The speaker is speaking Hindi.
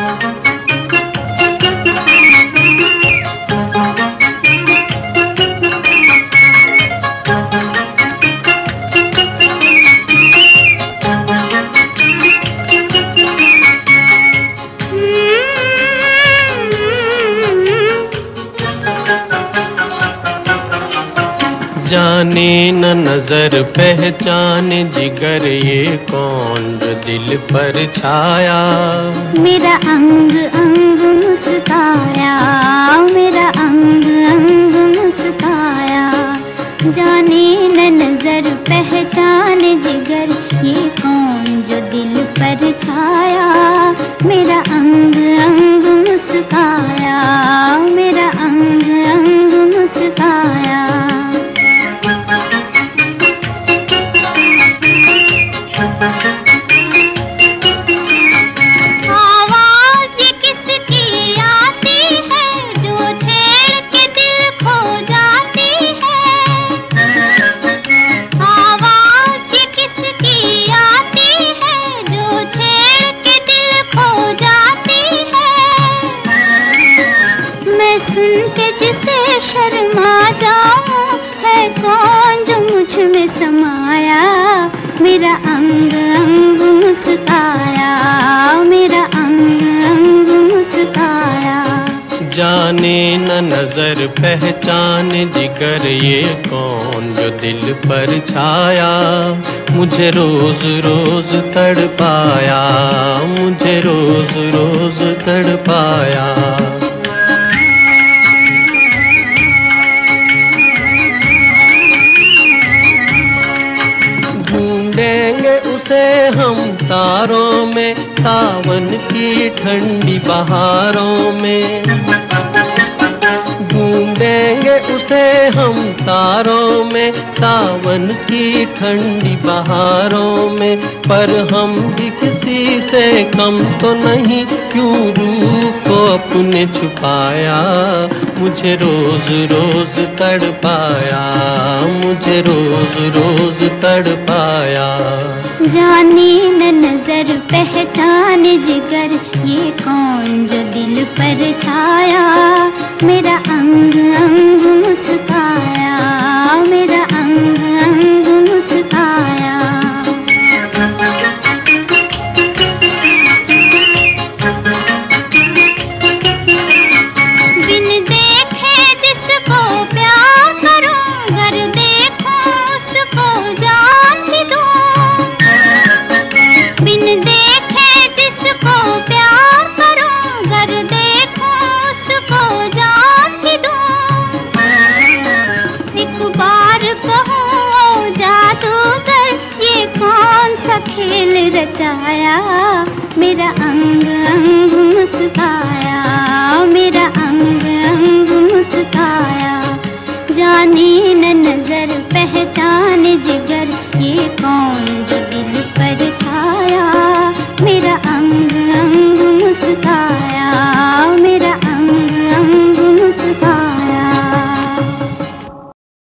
Thank you. जाने न नज़र पहचान, जिगर ये कौन जो दिल पर छाया। मेरा अंग अंग मुस्काया। शर्मा जाऊँ है कौन जो मुझमें समाया? मेरा अंग अंग मुस्काया, मेरा अंग अंग मुस्काया। जाने न नज़र, पहचान जिगर ये कौन जो दिल पर छाया। मुझे रोज रोज तड़ पाया मुझे रोज रोज तड़ पाया से हम तारों में, सावन की ठंडी बहारों में। ढूंढेंगे उसे हम तारों में, सावन की ठंडी बहारों में। पर हम भी किसी से कम तो नहीं, क्यों अपने छुपाया, मुझे रोज रोज तड़ पाया मुझे रोज रोज तड़ पाया जाने न नज़र, पहचान जिगर, ये कौन जो दिल पर छाया? मेरा अंग अंग रचाया मेरा अंग अंग मुस्काया मेरा अंग अंग मुस्काया। जाने न नज़र पहचान जिगर